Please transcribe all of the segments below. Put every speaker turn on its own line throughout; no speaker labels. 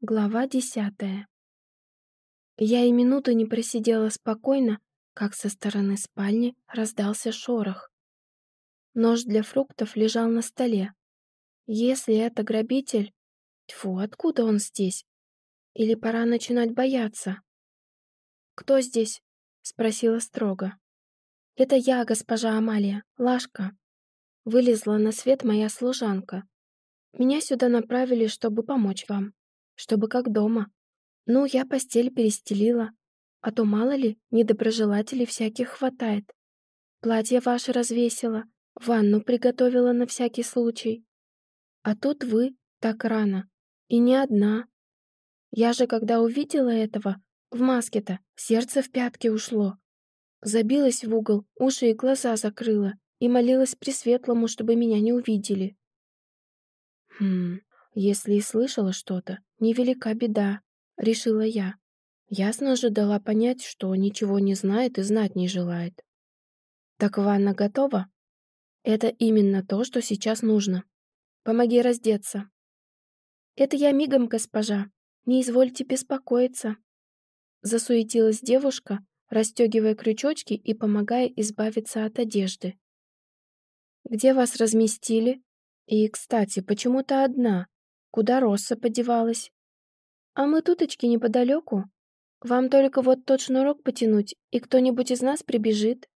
Глава десятая. Я и минуты не просидела спокойно, как со стороны спальни раздался шорох. Нож для фруктов лежал на столе. Если это грабитель... Тьфу, откуда он здесь? Или пора начинать бояться? «Кто здесь?» — спросила строго. «Это я, госпожа Амалия, Лашка». Вылезла на свет моя служанка. «Меня сюда направили, чтобы помочь вам» чтобы как дома. Ну, я постель перестелила, а то, мало ли, недоброжелателей всяких хватает. Платье ваше развесила, ванну приготовила на всякий случай. А тут вы так рано, и не одна. Я же, когда увидела этого, в маске-то, сердце в пятки ушло. Забилась в угол, уши и глаза закрыла и молилась Пресветлому, чтобы меня не увидели. Хм, если и слышала что-то, невелика беда, решила я. Ясно же дала понять, что ничего не знает и знать не желает. Так ванна готова? Это именно то, что сейчас нужно. Помоги раздеться. Это я мигом, госпожа. Не извольте беспокоиться. Засуетилась девушка, расстегивая крючочки и помогая избавиться от одежды. Где вас разместили? И, кстати, почему-то одна. Куда Росса подевалась? А мы туточки неподалеку. Вам только вот тот шнурок потянуть, и кто-нибудь из нас прибежит.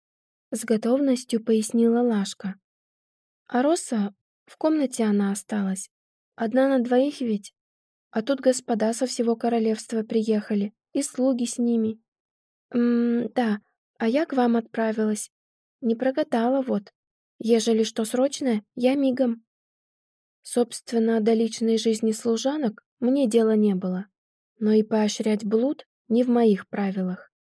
С готовностью пояснила Лашка. А Росса, в комнате она осталась. Одна на двоих ведь. А тут господа со всего королевства приехали, и слуги с ними. Ммм, да, а я к вам отправилась. Не прогадала вот. Ежели что срочное, я мигом. Собственно, до личной жизни служанок мне дела не было, но и поощрять блуд не в моих правилах.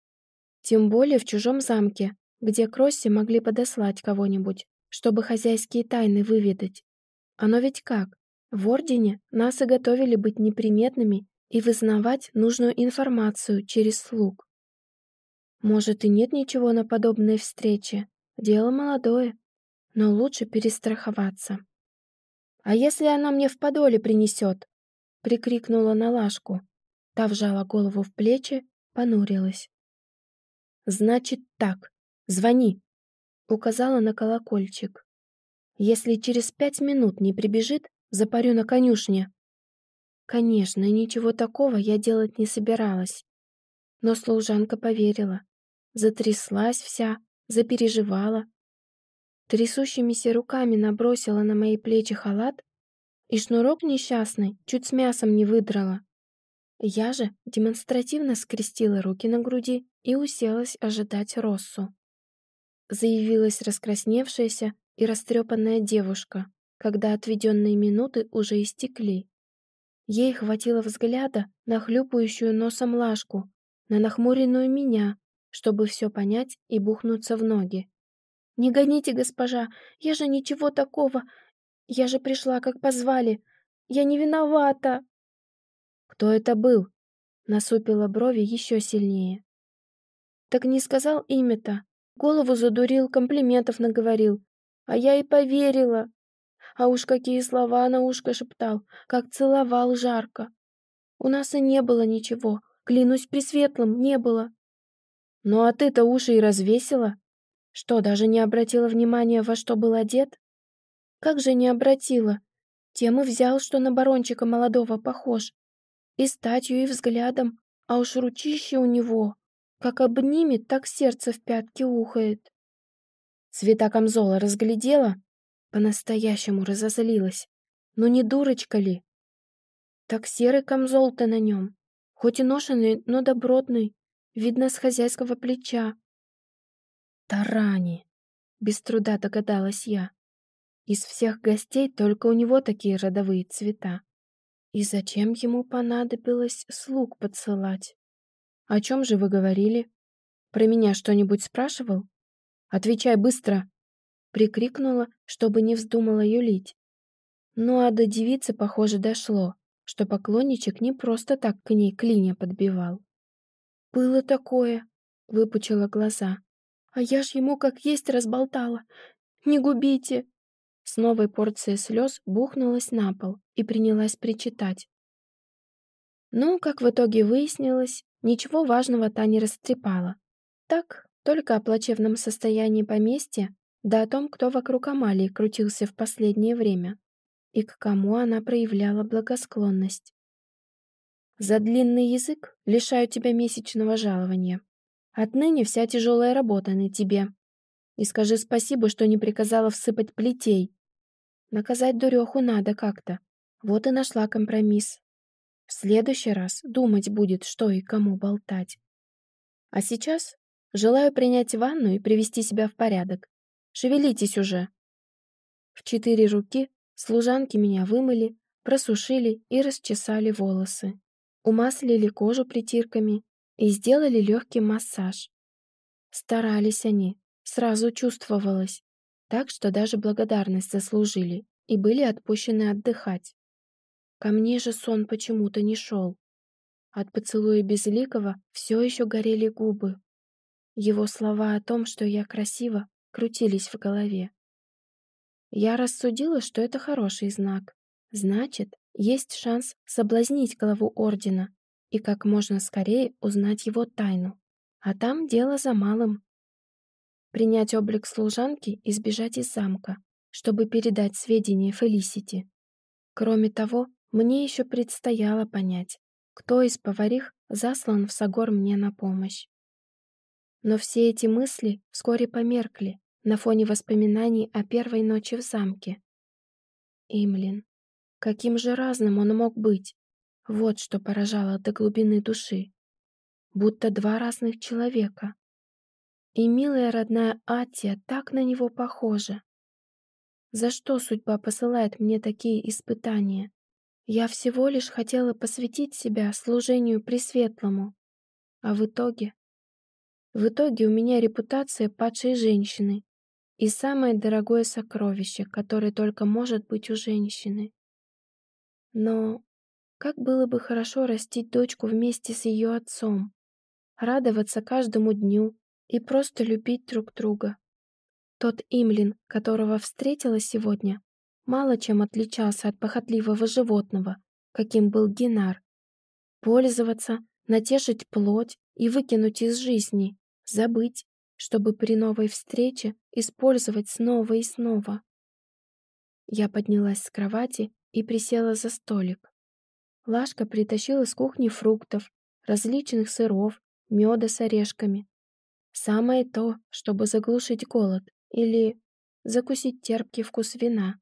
Тем более в чужом замке, где Кросси могли подослать кого-нибудь, чтобы хозяйские тайны выведать. Оно ведь как? В Ордене нас и готовили быть неприметными и вызнавать нужную информацию через слуг. Может, и нет ничего на подобной встрече. Дело молодое, но лучше перестраховаться. «А если она мне в подоле принесет?» — прикрикнула на Лашку. Та вжала голову в плечи, понурилась. «Значит так, звони!» — указала на колокольчик. «Если через пять минут не прибежит, запарю на конюшне». Конечно, ничего такого я делать не собиралась. Но служанка поверила. Затряслась вся, запереживала, трясущимися руками набросила на мои плечи халат и шнурок несчастный чуть с мясом не выдрала. Я же демонстративно скрестила руки на груди и уселась ожидать Россу. Заявилась раскрасневшаяся и растрепанная девушка, когда отведенные минуты уже истекли. Ей хватило взгляда на хлюпающую носом лашку, на нахмуренную меня, чтобы все понять и бухнуться в ноги. «Не гоните, госпожа, я же ничего такого. Я же пришла, как позвали. Я не виновата!» «Кто это был?» Насупила брови еще сильнее. «Так не сказал имя-то. Голову задурил, комплиментов наговорил. А я и поверила. А уж какие слова на ушко шептал, как целовал жарко. У нас и не было ничего, клянусь пресветлым, не было. Ну а ты-то уши и развесила, что, даже не обратила внимания, во что был одет? Как же не обратила? Тем и взял, что на барончика молодого похож. И статью, и взглядом, а уж ручище у него. Как обнимет, так сердце в пятки ухает. Цвета камзола разглядела? По-настоящему разозлилась. Ну не дурочка ли? Так серый камзол-то на нем. Хоть и ношенный, но добротный. Видно, с хозяйского плеча. Тарани. Без труда догадалась я. Из всех гостей только у него такие родовые цвета. И зачем ему понадобилось слуг подсылать? О чем же вы говорили? Про меня что-нибудь спрашивал? Отвечай быстро! Прикрикнула, чтобы не вздумала юлить. Ну а до девицы, похоже, дошло, что поклонничек не просто так к ней клинья подбивал. «Было такое», — выпучила глаза. А я ж ему как есть разболтала. Не губите!» С новой порцией слез бухнулась на пол и принялась причитать. Но, как в итоге выяснилось, ничего важного та не растрепала. Так, только о плачевном состоянии поместья, да о том, кто вокруг Амалии крутился в последнее время и к кому она проявляла благосклонность. «За длинный язык лишаю тебя месячного жалования. Отныне вся тяжелая работа на тебе. И скажи спасибо, что не приказала всыпать плетей. Наказать дуреху надо как-то. Вот и нашла компромисс. В следующий раз думать будет, что и кому болтать. А сейчас желаю принять ванну и привести себя в порядок. Шевелитесь уже. В четыре руки служанки меня вымыли, просушили и расчесали волосы. Умаслили кожу притирками и сделали легкий массаж. Старались они, сразу чувствовалось, так что даже благодарность заслужили и были отпущены отдыхать. Ко мне же сон почему-то не шел. От поцелуя Безликого все еще горели губы. Его слова о том, что я красива, крутились в голове. Я рассудила, что это хороший знак. Значит, есть шанс соблазнить главу Ордена и как можно скорее узнать его тайну. А там дело за малым принять облик служанки и сбежать из замка, чтобы передать сведения Фелисити. Кроме того, мне еще предстояло понять, кто из поварих заслан в Сагор мне на помощь. Но все эти мысли вскоре померкли на фоне воспоминаний о первой ночи в замке. Имлин. Каким же разным он мог быть? Вот что поражало до глубины души. Будто два разных человека. И милая родная Атия так на него похожа. За что судьба посылает мне такие испытания? Я всего лишь хотела посвятить себя служению Пресветлому. А в итоге... В итоге у меня репутация падшей женщины и самое дорогое сокровище, которое только может быть у женщины. Но как было бы хорошо растить дочку вместе с ее отцом, радоваться каждому дню, и просто любить друг друга. Тот Имлин, которого встретила сегодня, мало чем отличался от похотливого животного, каким был Генар. Пользоваться, натешить плоть и выкинуть из жизни, забыть, чтобы при новой встрече использовать снова и снова. Я поднялась с кровати и присела за столик. Лашка притащила с кухни фруктов, различных сыров, меда с орешками, Самое то, чтобы заглушить голод или закусить терпкий вкус вина.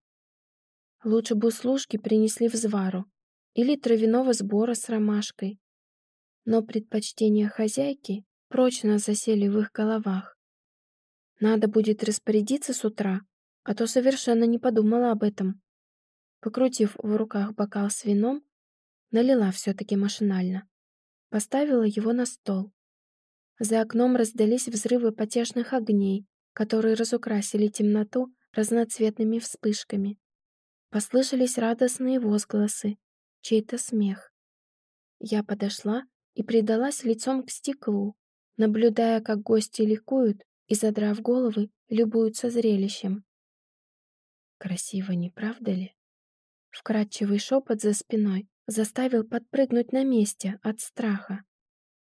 Лучше бы служки принесли взвару или травяного сбора с ромашкой. Но предпочтения хозяйки прочно засели в их головах. Надо будет распорядиться с утра, а то совершенно не подумала об этом. Покрутив в руках бокал с вином, налила все-таки машинально. Поставила его на стол. За окном раздались взрывы потешных огней, которые разукрасили темноту разноцветными вспышками. Послышались радостные возгласы, чей-то смех. Я подошла и придалась лицом к стеклу, наблюдая, как гости ликуют и, задрав головы, любуются зрелищем. Красиво, не правда ли? Вкрадчивый шепот за спиной заставил подпрыгнуть на месте от страха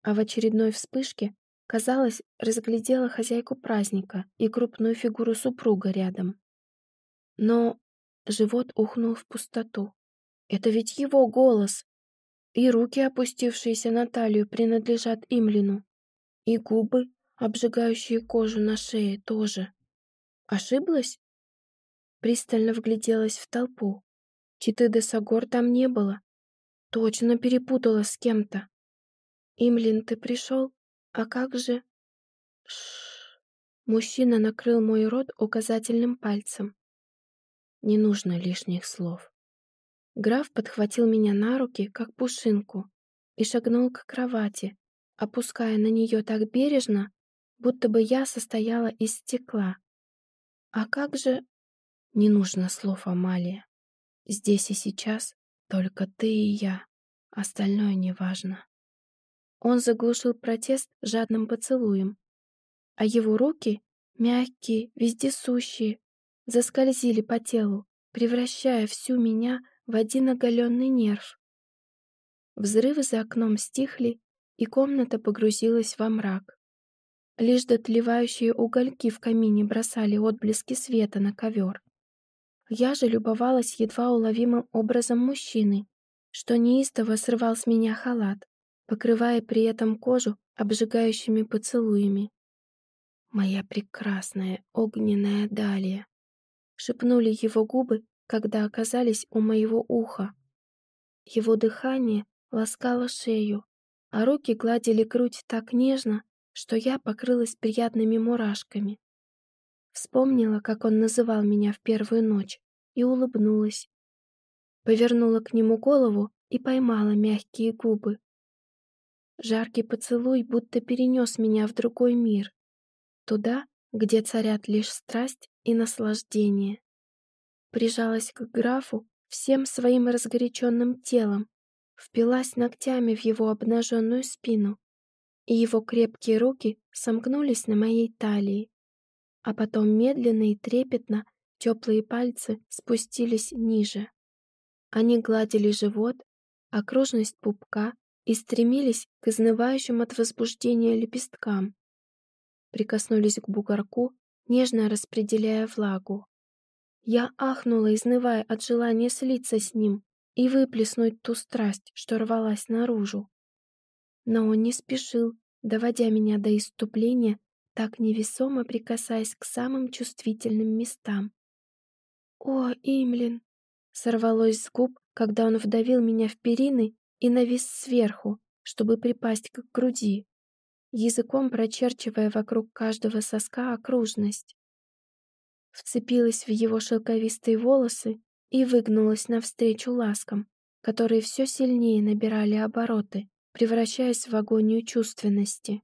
а в очередной вспышке, казалось, разглядела хозяйку праздника и крупную фигуру супруга рядом. Но живот ухнул в пустоту. Это ведь его голос. И руки, опустившиеся на талию, принадлежат Имлину. И губы, обжигающие кожу на шее, тоже. Ошиблась? Пристально вгляделась в толпу. Читы де Сагор там не было. Точно перепутала с кем-то. «Имлин, ты пришел? А как же...» Ш Мужчина накрыл мой рот указательным пальцем. Не нужно лишних слов. Граф подхватил меня на руки, как пушинку, и шагнул к кровати, опуская на нее так бережно, будто бы я состояла из стекла. А как же... Не нужно слов, Амалия. Здесь и сейчас только ты и я. Остальное неважно. Он заглушил протест жадным поцелуем, а его руки, мягкие, вездесущие, заскользили по телу, превращая всю меня в один оголенный нерв. Взрывы за окном стихли, и комната погрузилась во мрак. Лишь дотлевающие угольки в камине бросали отблески света на ковер. Я же любовалась едва уловимым образом мужчины, что неистово срывал с меня халат, покрывая при этом кожу обжигающими поцелуями. «Моя прекрасная огненная Далия!» — шепнули его губы, когда оказались у моего уха. Его дыхание ласкало шею, а руки гладили грудь так нежно, что я покрылась приятными мурашками. Вспомнила, как он называл меня в первую ночь, и улыбнулась. Повернула к нему голову и поймала мягкие губы. Жаркий поцелуй будто перенес меня в другой мир, туда, где царят лишь страсть и наслаждение. Прижалась к графу всем своим разгоряченным телом, впилась ногтями в его обнаженную спину и его крепкие руки сомкнулись на моей талии. А потом медленно и трепетно теплые пальцы спустились ниже. Они гладили живот, окружность пупка и стремились к изнывающим от возбуждения лепесткам. Прикоснулись к бугорку, нежно распределяя влагу. Я ахнула, изнывая от желания слиться с ним и выплеснуть ту страсть, что рвалась наружу. Но он не спешил, доводя меня до иступления, так невесомо прикасаясь к самым чувствительным местам. «О, Имлин!» Сорвалось с губ, когда он вдавил меня в перины и навис сверху, чтобы припасть к груди, языком прочерчивая вокруг каждого соска окружность. Вцепилась в его шелковистые волосы и выгнулась навстречу ласкам, которые все сильнее набирали обороты, превращаясь в агонию чувственности.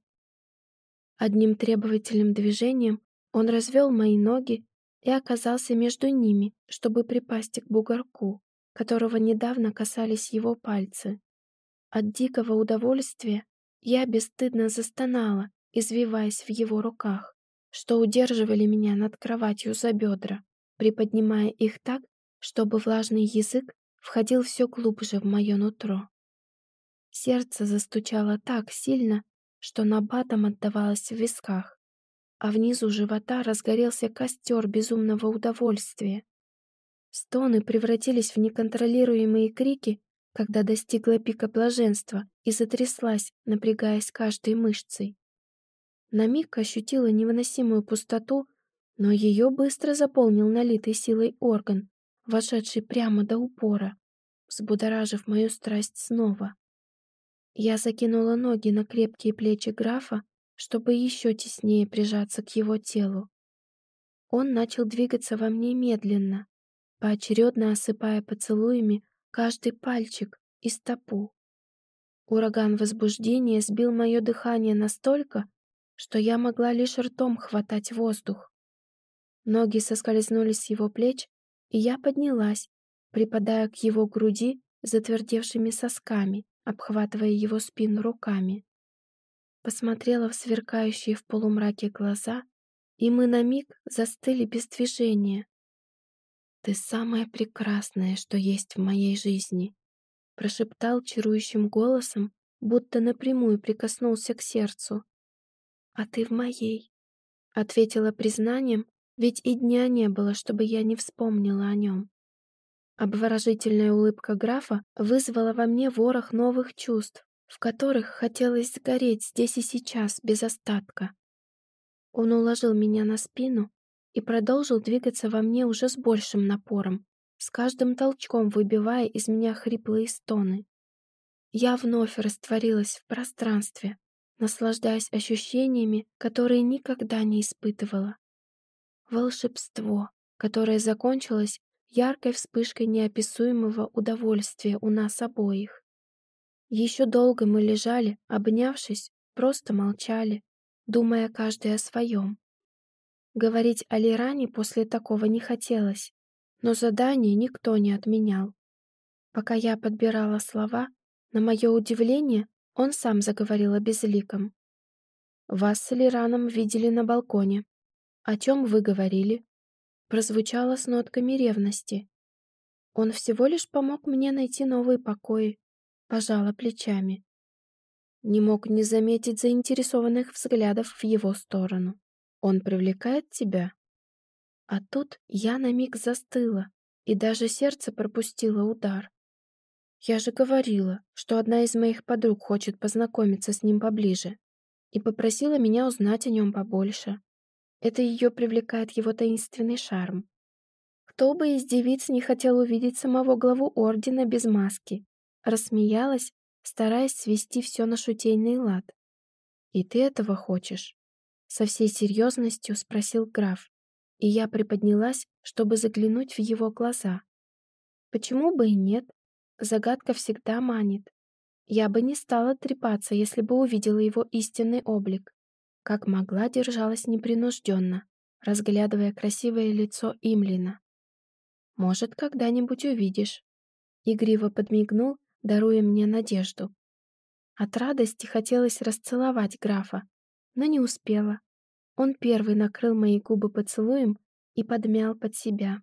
Одним требовательным движением он развел мои ноги и оказался между ними, чтобы припасть к бугорку, которого недавно касались его пальцы. От дикого удовольствия я бесстыдно застонала, извиваясь в его руках, что удерживали меня над кроватью за бедра, приподнимая их так, чтобы влажный язык входил все глубже в мое нутро. Сердце застучало так сильно, что набатом отдавалось в висках, а внизу живота разгорелся костер безумного удовольствия. Стоны превратились в неконтролируемые крики, когда достигла пика блаженства и затряслась, напрягаясь каждой мышцей. На миг ощутила невыносимую пустоту, но ее быстро заполнил налитый силой орган, вошедший прямо до упора, взбудоражив мою страсть снова. Я закинула ноги на крепкие плечи графа, чтобы еще теснее прижаться к его телу. Он начал двигаться во мне медленно, поочередно осыпая поцелуями каждый пальчик и стопу. Ураган возбуждения сбил мое дыхание настолько, что я могла лишь ртом хватать воздух. Ноги соскользнули с его плеч, и я поднялась, припадая к его груди затвердевшими сосками обхватывая его спину руками. Посмотрела в сверкающие в полумраке глаза, и мы на миг застыли без движения. «Ты самое прекрасное, что есть в моей жизни», прошептал чарующим голосом, будто напрямую прикоснулся к сердцу. «А ты в моей», ответила признанием, ведь и дня не было, чтобы я не вспомнила о нем. Обворожительная улыбка графа вызвала во мне ворох новых чувств, в которых хотелось сгореть здесь и сейчас без остатка. Он уложил меня на спину и продолжил двигаться во мне уже с большим напором, с каждым толчком выбивая из меня хриплые стоны. Я вновь растворилась в пространстве, наслаждаясь ощущениями, которые никогда не испытывала. Волшебство, которое закончилось яркой вспышкой неописуемого удовольствия у нас обоих. Еще долго мы лежали, обнявшись, просто молчали, думая каждый о своем. Говорить о Лиране после такого не хотелось, но задание никто не отменял. Пока я подбирала слова, на мое удивление, он сам заговорил о безликом. «Вас с Лираном видели на балконе. О чем вы говорили?» прозвучало с нотками ревности. Он всего лишь помог мне найти новые покои, Пожала плечами. Не мог не заметить заинтересованных взглядов в его сторону. Он привлекает тебя? А тут я на миг застыла, и даже сердце пропустило удар. Я же говорила, что одна из моих подруг хочет познакомиться с ним поближе и попросила меня узнать о нем побольше. Это ее привлекает его таинственный шарм. Кто бы из девиц не хотел увидеть самого главу ордена без маски? Рассмеялась, стараясь свести все на шутейный лад. «И ты этого хочешь?» Со всей серьезностью спросил граф, и я приподнялась, чтобы заглянуть в его глаза. Почему бы и нет? Загадка всегда манит. Я бы не стала трепаться, если бы увидела его истинный облик. Как могла, держалась непринужденно, разглядывая красивое лицо Имлина. «Может, когда-нибудь увидишь». Игриво подмигнул, даруя мне надежду. От радости хотелось расцеловать графа, но не успела. Он первый накрыл мои губы поцелуем и подмял под себя.